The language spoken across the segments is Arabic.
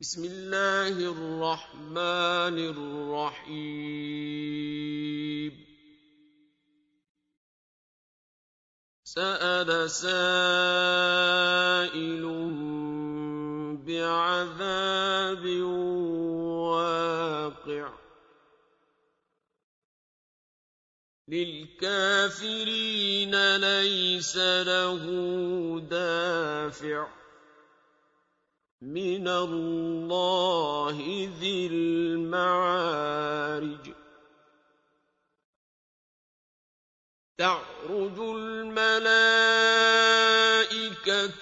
بسم الله الرحمن الرحيم. سأل سائل بعذاب واقع. للكافرين ليس له دافع. مِّنَ اللَّهِ ذِي الْمَعَارِجِ تَعْرُجُ الْمَلَائِكَةُ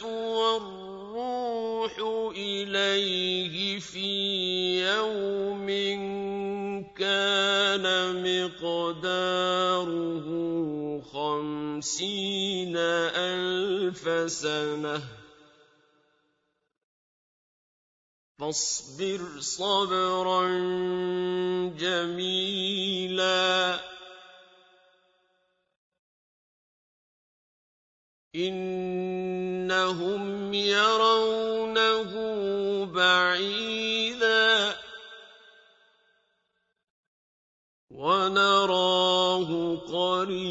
وَالرُّوحُ إِلَيْهِ فِي يَوْمٍ كَانَ مِقْدَارُهُ خَمْسِينَ أَلْفَ سَنَةٍ فاصبر صبرا جميلا. إنهم يرونه بعيدا. ونراه قريبا.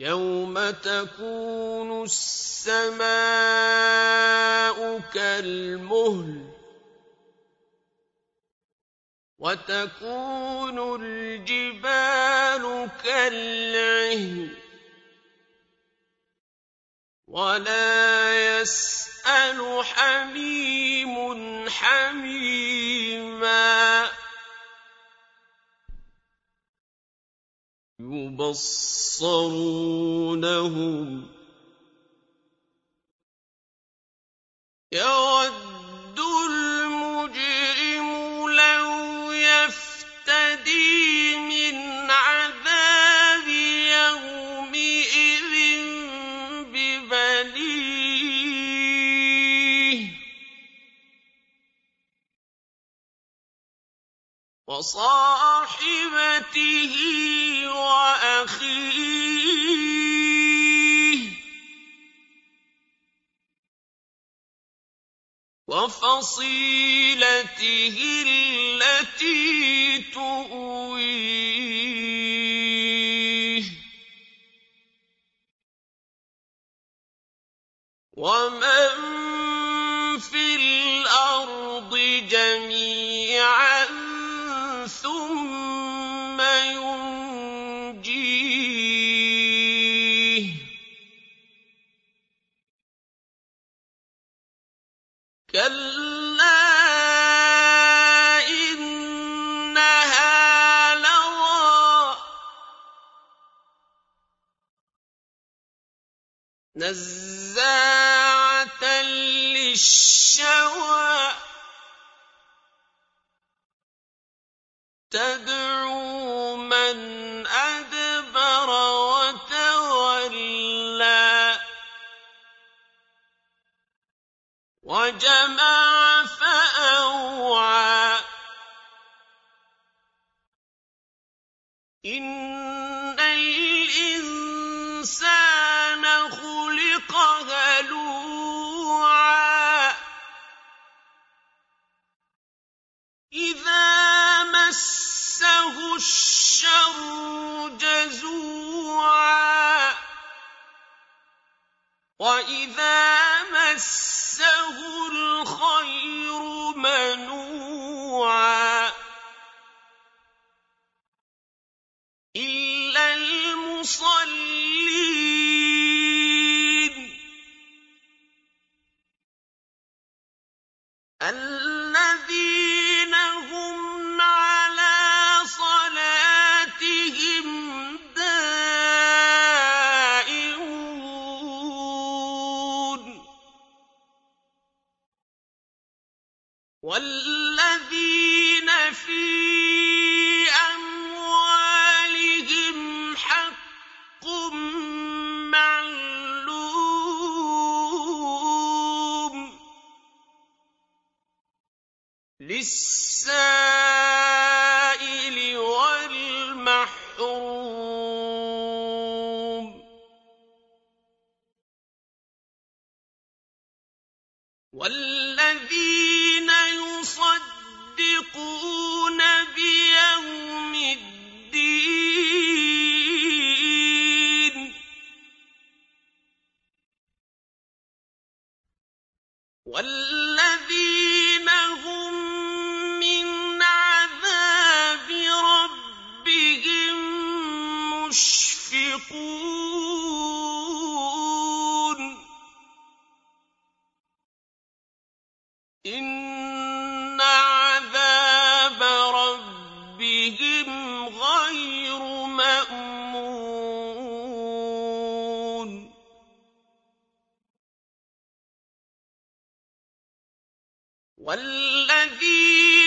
يَوْمَ تَكُونُ السَّمَاءُ كَالْمُهْلِ وَتَكُونُ الْجِبَالُ كَالْعِهْنِ وَلَا يَسْأَلُ حَمِيمٌ حَمِيمًا يُبَصَّرُونَهُمْ ۚ وَصَاحِبَتِهِ وَأَخِيهِ. وَفَصِيلَتِهِ الَّتِي تُؤْوِيهِ. وَمَن كَلَّا إِنَّهَا لَظَىٰ نَزَّاعَةً لِّلشَّوَىٰ الْإِنسَانَ خُلِقَ هَلُوعًا. إِذَا مَسَّهُ الشَّرُّ جَزُوعًا. وَإِذَا مَسَّهُ الْخَيْرُ مَنُوعًا. إِلَّا الْمُصَلِّينَ للسائل والمحروم. والذين يصدقون والذين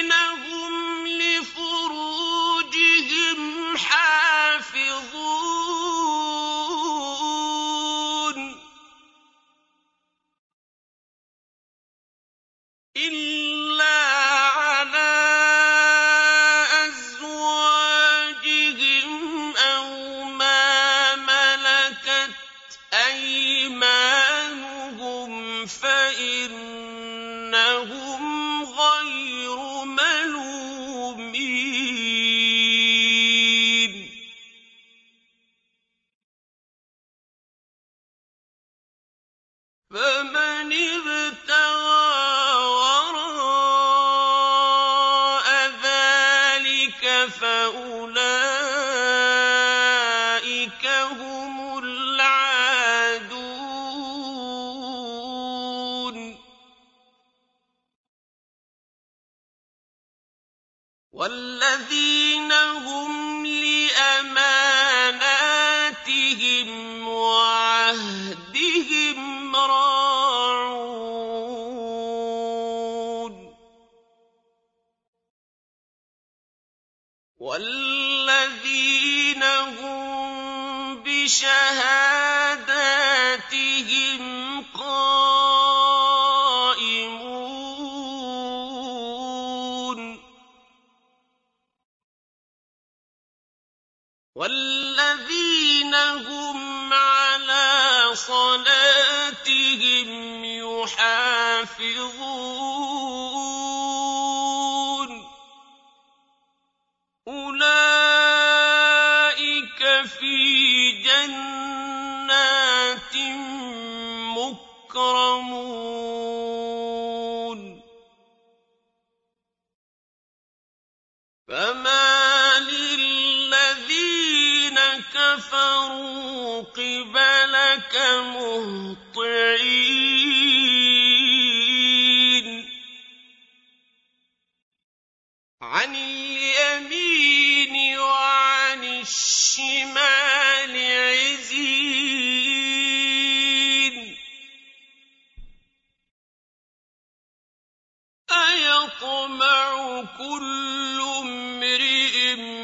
والذين هم لأماناتهم وعهدهم راعون. والذين هم بشهادة والذين هم على صلاتهم يحافظون. أولئك في كل امرئ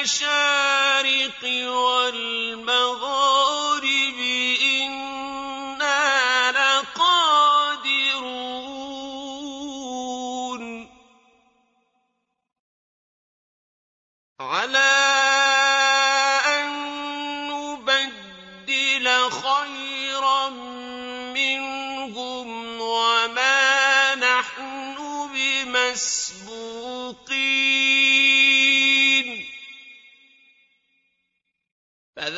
المشارق والمغارب إنا لقادرون. على أن نبدل خيرا منهم وما نحن بمسبوقين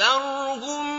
فَذَرْهُمْ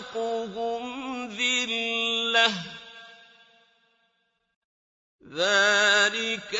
خلقهم ذِلَّةٌ ۚ. ذَٰلِكَ